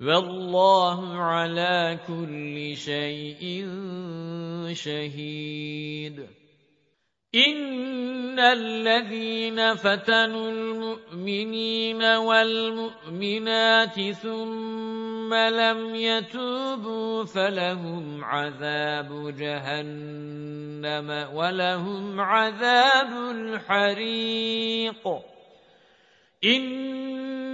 وَاللَّهُ عَلَى كُلِّ شَيْءٍ شَهِيدٌ. إِنَّ الَّذِينَ فَتَنُوا الْمُؤْمِنِينَ وَالْمُؤْمِنَاتِ ثُمَّ لَمْ يَتُوبُوا فَلَهُمْ عَذَابُ جَهَنَّمَ وَلَهُمْ عَذَابُ الْحَرِيقِ. إِنَّ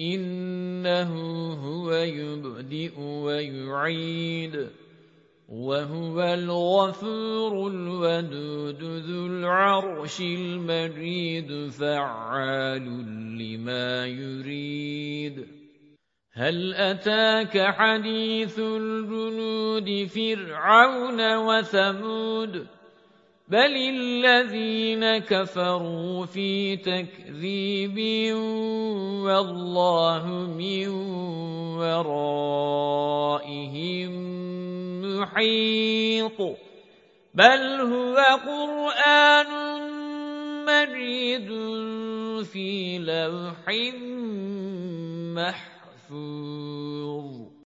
إِنَّهُ هُوَ يُبْدِئُ وَيُعِيدُ وَهُوَ الْغَفُورُ الْوَدُودُ ذُو الْعَرْشِ الْمَجِيدُ فَعَّالٌ لِمَا يُرِيدُ. هَلْ أَتَاكَ حَدِيثُ الْجُنُودِ فِرْعَوْنَ وَثَمُودَ؟ بَلِ الَّذِينَ كَفَرُوا فِي تَكْذِيبٍ وَاللَّهُ مِنْ وَرَائِهِمْ مُحِيطٌ. بَلْ هُوَ قُرْآنٌ مَجِيدٌ فِي لَوْحٍ مَحْفُوظٍ.